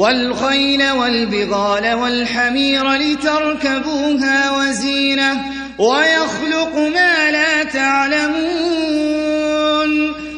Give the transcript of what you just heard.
والخيل والبغال والحمير لتركبوها وزينة ويخلق ما